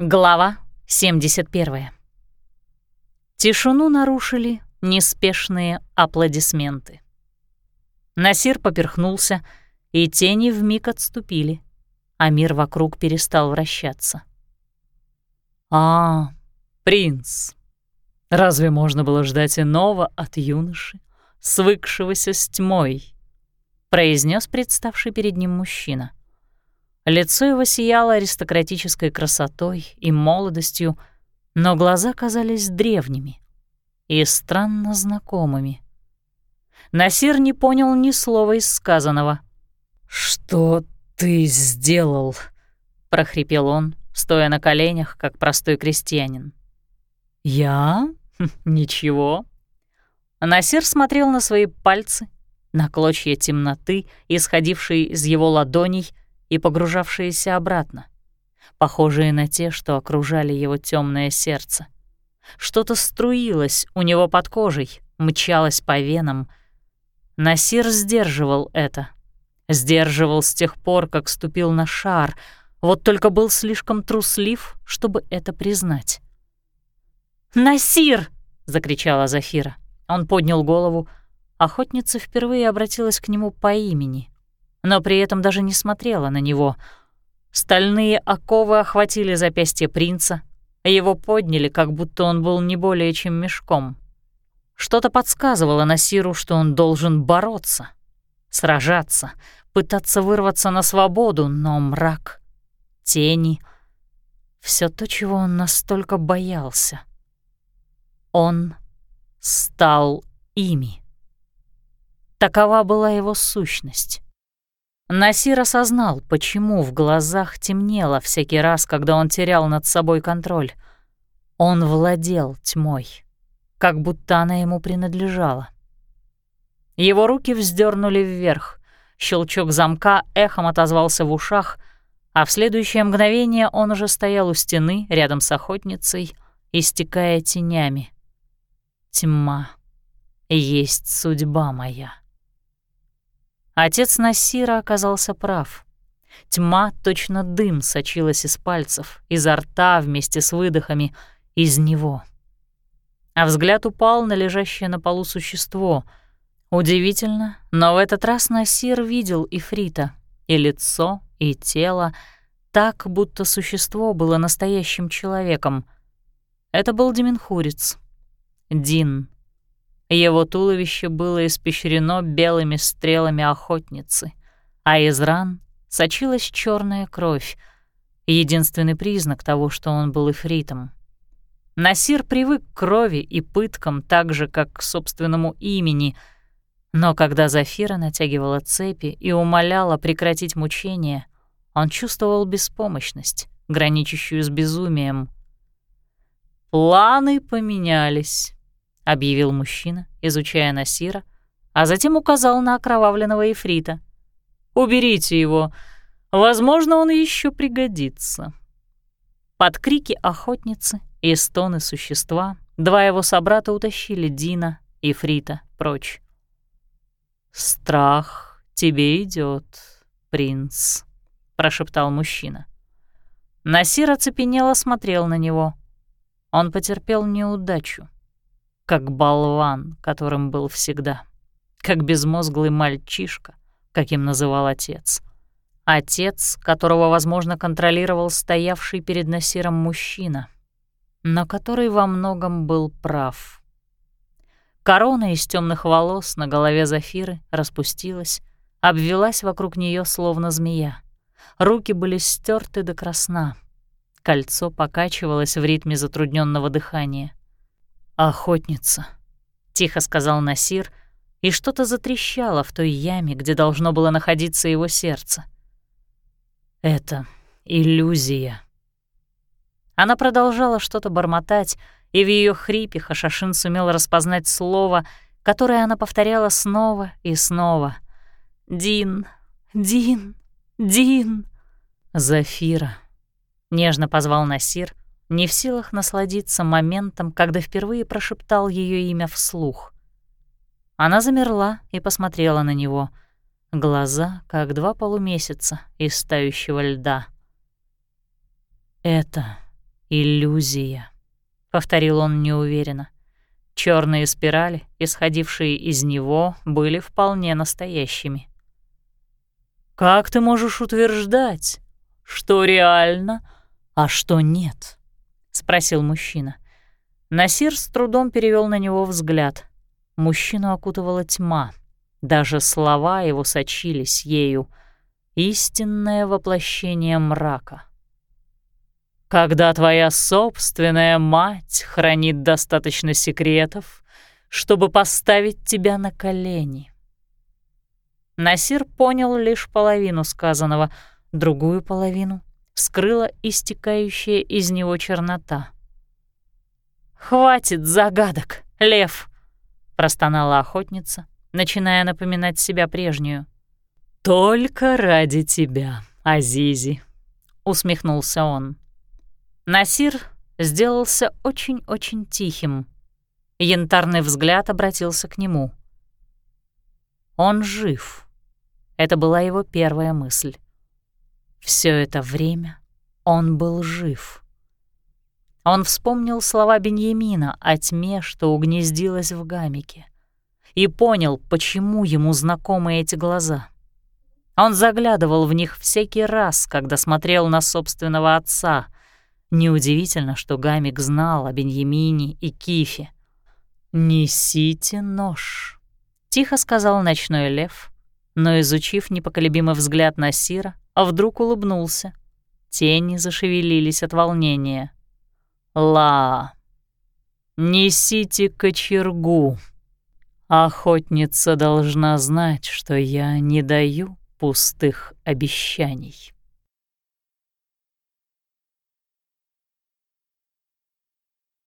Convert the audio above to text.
Глава 71. Тишину нарушили неспешные аплодисменты. Насир поперхнулся, и тени вмиг отступили, а мир вокруг перестал вращаться. «А, принц, разве можно было ждать иного от юноши, свыкшегося с тьмой?» — произнес представший перед ним мужчина — Лицо его сияло аристократической красотой и молодостью, но глаза казались древними и странно знакомыми. Насир не понял ни слова из сказанного. «Что ты сделал?» — прохрипел он, стоя на коленях, как простой крестьянин. «Я? Хм, ничего». Насир смотрел на свои пальцы, на клочья темноты, исходившие из его ладоней — и погружавшиеся обратно, похожие на те, что окружали его темное сердце. Что-то струилось у него под кожей, мчалось по венам. Насир сдерживал это. Сдерживал с тех пор, как ступил на шар, вот только был слишком труслив, чтобы это признать. «Насир!» — закричала Зафира. Он поднял голову. Охотница впервые обратилась к нему по имени но при этом даже не смотрела на него. Стальные оковы охватили запястье принца, его подняли, как будто он был не более чем мешком. Что-то подсказывало Насиру, что он должен бороться, сражаться, пытаться вырваться на свободу, но мрак, тени — все то, чего он настолько боялся. Он стал ими. Такова была его сущность. Насир осознал, почему в глазах темнело всякий раз, когда он терял над собой контроль. Он владел тьмой, как будто она ему принадлежала. Его руки вздернули вверх, щелчок замка эхом отозвался в ушах, а в следующее мгновение он уже стоял у стены рядом с охотницей, истекая тенями. Тьма есть судьба моя. Отец Насира оказался прав. Тьма, точно дым, сочилась из пальцев, изо рта вместе с выдохами, из него. А взгляд упал на лежащее на полу существо. Удивительно, но в этот раз Насир видел Ифрита, и лицо, и тело, так, будто существо было настоящим человеком. Это был Деменхурец. Дин. Его туловище было испещрено белыми стрелами охотницы, а из ран сочилась черная кровь, единственный признак того, что он был эфритом. Насир привык к крови и пыткам так же, как к собственному имени, но когда Зафира натягивала цепи и умоляла прекратить мучения, он чувствовал беспомощность, граничащую с безумием. Планы поменялись. — объявил мужчина, изучая Насира, а затем указал на окровавленного Ифрита. «Уберите его. Возможно, он еще пригодится». Под крики охотницы и стоны существа два его собрата утащили Дина и Фрита прочь. «Страх тебе идет, принц», — прошептал мужчина. Насир оцепенело смотрел на него. Он потерпел неудачу как болван, которым был всегда, как безмозглый мальчишка, каким называл отец. Отец, которого, возможно, контролировал стоявший перед Насиром мужчина, но который во многом был прав. Корона из темных волос на голове Зафиры распустилась, обвелась вокруг нее словно змея. Руки были стерты до красна. Кольцо покачивалось в ритме затрудненного дыхания — «Охотница», — тихо сказал Насир, и что-то затрещало в той яме, где должно было находиться его сердце. «Это иллюзия». Она продолжала что-то бормотать, и в ее хрипе Хашашин сумел распознать слово, которое она повторяла снова и снова. «Дин, Дин, Дин». «Зафира», — нежно позвал Насир, не в силах насладиться моментом, когда впервые прошептал ее имя вслух. Она замерла и посмотрела на него. Глаза, как два полумесяца из тающего льда. «Это «Иллюзия», — повторил он неуверенно. Черные спирали, исходившие из него, были вполне настоящими. «Как ты можешь утверждать, что реально, а что нет?» — спросил мужчина. Насир с трудом перевел на него взгляд. Мужчину окутывала тьма. Даже слова его сочились ею. Истинное воплощение мрака. «Когда твоя собственная мать хранит достаточно секретов, чтобы поставить тебя на колени». Насир понял лишь половину сказанного, другую половину скрыла истекающая из него чернота. «Хватит загадок, лев!» — простонала охотница, начиная напоминать себя прежнюю. «Только ради тебя, Азизи», — усмехнулся он. Насир сделался очень-очень тихим. Янтарный взгляд обратился к нему. «Он жив». Это была его первая мысль. Все это время он был жив. Он вспомнил слова Беньямина о тьме, что угнездилась в гамике, и понял, почему ему знакомы эти глаза. Он заглядывал в них всякий раз, когда смотрел на собственного отца. Неудивительно, что Гамик знал о Беньямине и Кифе. «Несите нож», — тихо сказал ночной лев, но, изучив непоколебимый взгляд на Сира, вдруг улыбнулся. Тени зашевелились от волнения. Ла. Несите кочергу. Охотница должна знать, что я не даю пустых обещаний.